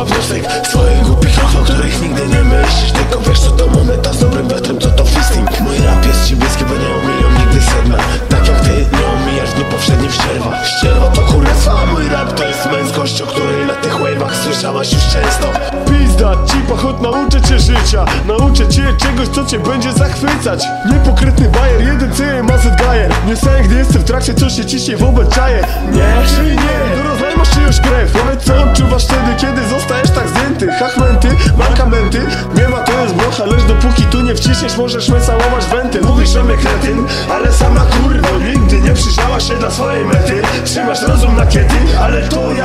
słowa wniosek Swoich głupich ruch, o których nigdy nie myślisz Tylko wiesz co to moneta z dobrym wiatrem, co to fisting Mój rap jest ci bliski, bo nie omijam nigdy sedna Tak jak ty nie omijasz w dniu powszednim ścierwa Ścierwa to kurwa, mój rap to jest męskość O której na tych wave'ach słyszałaś już często Pizda ci pochód, nauczę cię życia Nauczę cię czegoś, co cię będzie zachwycać Niepokrytny bajer, jeden CMAZ gajer Nie staję, gdy jestem w trakcie, co się ciśnie wobec czaje Nie, czy nie czyjąś krew. Powiedz co odczuwasz wtedy, kiedy zostajesz tak zdjęty. Hachmenty, mankamenty, nie ma to jest blocha Lecz dopóki tu nie wciśniesz, możesz mecałować wentyl Mówisz, że mnie kretyn, ale sama kurwa Nigdy nie przyjrzała się dla swojej mety. Trzymasz rozum na kiety, ale to ja